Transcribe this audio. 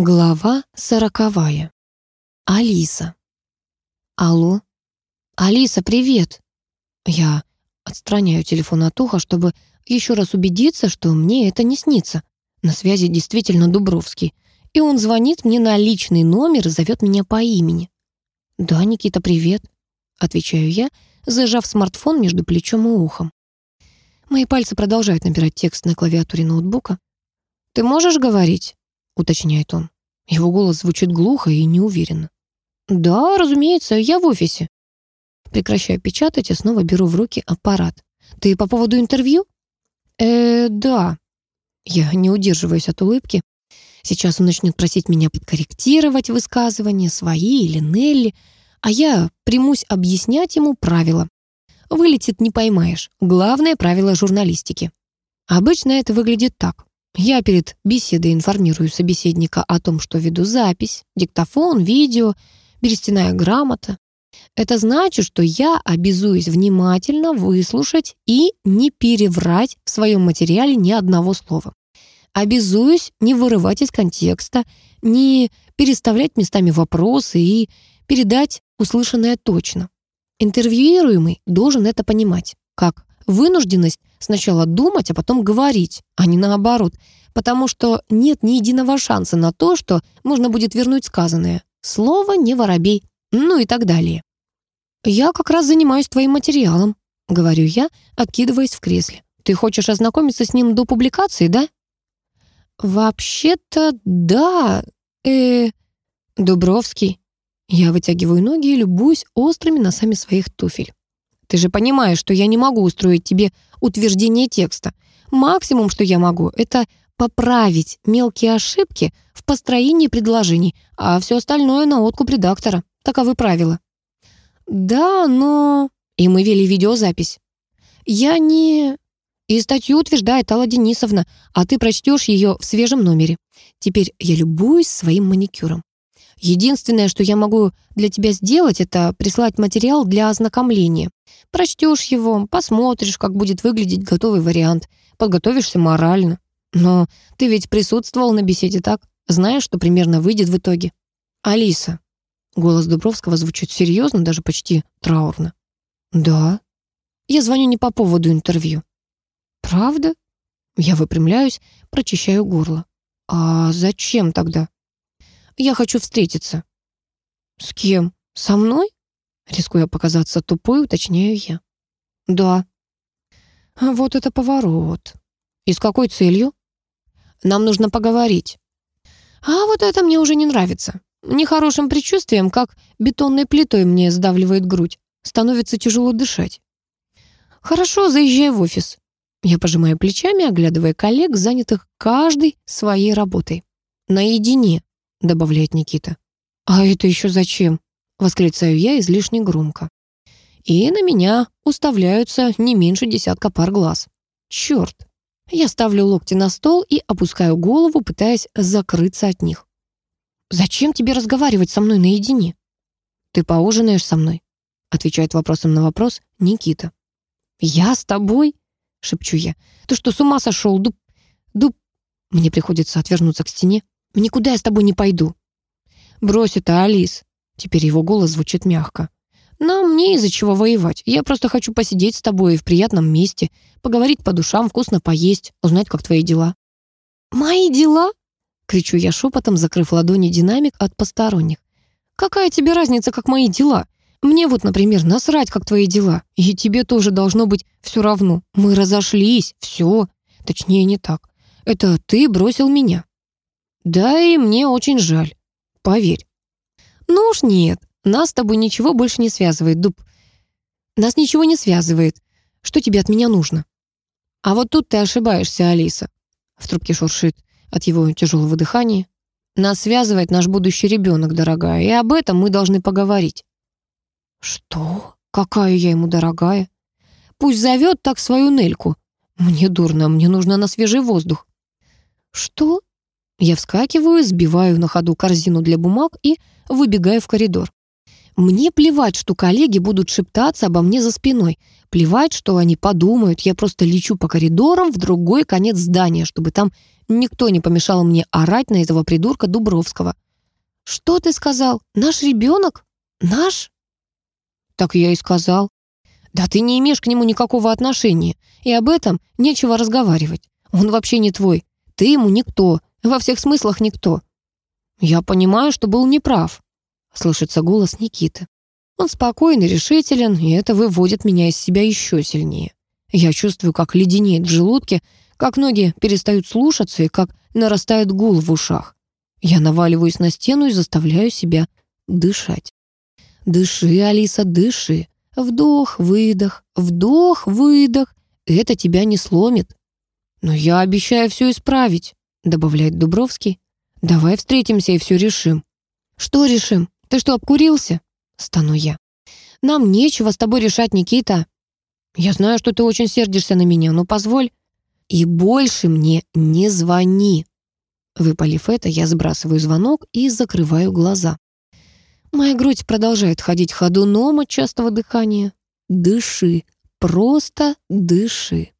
Глава сороковая. Алиса. Алло. Алиса, привет. Я отстраняю телефон от уха, чтобы еще раз убедиться, что мне это не снится. На связи действительно Дубровский. И он звонит мне на личный номер и зовет меня по имени. «Да, Никита, привет», — отвечаю я, зажав смартфон между плечом и ухом. Мои пальцы продолжают набирать текст на клавиатуре ноутбука. «Ты можешь говорить?» Уточняет он. Его голос звучит глухо и неуверенно. «Да, разумеется, я в офисе». Прекращаю печатать и снова беру в руки аппарат. «Ты по поводу интервью?» «Э, да». Я не удерживаюсь от улыбки. Сейчас он начнет просить меня подкорректировать высказывания свои или Нелли, а я примусь объяснять ему правила. Вылетит не поймаешь. Главное правило журналистики. Обычно это выглядит так. Я перед беседой информирую собеседника о том, что веду запись, диктофон, видео, берестяная грамота. Это значит, что я обязуюсь внимательно выслушать и не переврать в своем материале ни одного слова. Обязуюсь не вырывать из контекста, не переставлять местами вопросы и передать услышанное точно. Интервьюируемый должен это понимать, как вынужденность сначала думать, а потом говорить, а не наоборот, потому что нет ни единого шанса на то, что можно будет вернуть сказанное. Слово не воробей, ну и так далее. «Я как раз занимаюсь твоим материалом», — говорю я, откидываясь в кресле. «Ты хочешь ознакомиться с ним до публикации, да?» «Вообще-то да, э Дубровский». Я вытягиваю ноги и любуюсь острыми носами своих туфель. Ты же понимаешь, что я не могу устроить тебе утверждение текста. Максимум, что я могу, это поправить мелкие ошибки в построении предложений, а все остальное на откуп редактора. Таковы правила. Да, но... И мы вели видеозапись. Я не... И статью утверждает Алла Денисовна, а ты прочтешь ее в свежем номере. Теперь я любуюсь своим маникюром. Единственное, что я могу для тебя сделать, это прислать материал для ознакомления. Прочтешь его, посмотришь, как будет выглядеть готовый вариант, подготовишься морально. Но ты ведь присутствовал на беседе, так? Знаешь, что примерно выйдет в итоге? Алиса. Голос Дубровского звучит серьезно, даже почти траурно. Да. Я звоню не по поводу интервью. Правда? Я выпрямляюсь, прочищаю горло. А зачем тогда? Я хочу встретиться». «С кем? Со мной?» Рискуя показаться тупой, уточняю я. «Да». А «Вот это поворот. И с какой целью?» «Нам нужно поговорить». «А вот это мне уже не нравится. Нехорошим предчувствием, как бетонной плитой мне сдавливает грудь. Становится тяжело дышать». «Хорошо, заезжай в офис». Я пожимаю плечами, оглядывая коллег, занятых каждой своей работой. Наедине. — добавляет Никита. «А это еще зачем?» — восклицаю я излишне громко. И на меня уставляются не меньше десятка пар глаз. Черт! Я ставлю локти на стол и опускаю голову, пытаясь закрыться от них. «Зачем тебе разговаривать со мной наедине?» «Ты поужинаешь со мной?» — отвечает вопросом на вопрос Никита. «Я с тобой?» — шепчу я. «Ты что, с ума сошел? Дуб... Дуб...» Мне приходится отвернуться к стене. Никуда я с тобой не пойду». «Брось это, Алис». Теперь его голос звучит мягко. «Нам не из-за чего воевать. Я просто хочу посидеть с тобой в приятном месте, поговорить по душам, вкусно поесть, узнать, как твои дела». «Мои дела?» — кричу я шепотом, закрыв ладони динамик от посторонних. «Какая тебе разница, как мои дела? Мне вот, например, насрать, как твои дела. И тебе тоже должно быть все равно. Мы разошлись, все. Точнее, не так. Это ты бросил меня. Да и мне очень жаль. Поверь. Ну уж нет, нас с тобой ничего больше не связывает, Дуб. Нас ничего не связывает. Что тебе от меня нужно? А вот тут ты ошибаешься, Алиса. В трубке шуршит от его тяжелого дыхания. Нас связывает наш будущий ребенок, дорогая, и об этом мы должны поговорить. Что? Какая я ему дорогая? Пусть зовет так свою Нельку. Мне дурно, мне нужно на свежий воздух. Что? Я вскакиваю, сбиваю на ходу корзину для бумаг и выбегаю в коридор. Мне плевать, что коллеги будут шептаться обо мне за спиной. Плевать, что они подумают. Я просто лечу по коридорам в другой конец здания, чтобы там никто не помешал мне орать на этого придурка Дубровского. «Что ты сказал? Наш ребенок? Наш?» «Так я и сказал». «Да ты не имеешь к нему никакого отношения, и об этом нечего разговаривать. Он вообще не твой. Ты ему никто, во всех смыслах никто». «Я понимаю, что был неправ», — слышится голос Никиты. Он спокойный, решителен, и это выводит меня из себя еще сильнее. Я чувствую, как леденеет в желудке, как ноги перестают слушаться и как нарастает гул в ушах. Я наваливаюсь на стену и заставляю себя дышать. Дыши, Алиса, дыши. Вдох, выдох, вдох, выдох. Это тебя не сломит. Но я обещаю все исправить, добавляет Дубровский. Давай встретимся и все решим. Что решим? Ты что, обкурился? Стану я. Нам нечего с тобой решать, Никита. Я знаю, что ты очень сердишься на меня, но позволь. И больше мне не звони. Выпалив это, я сбрасываю звонок и закрываю глаза. Моя грудь продолжает ходить ходуном от частого дыхания. Дыши, просто дыши.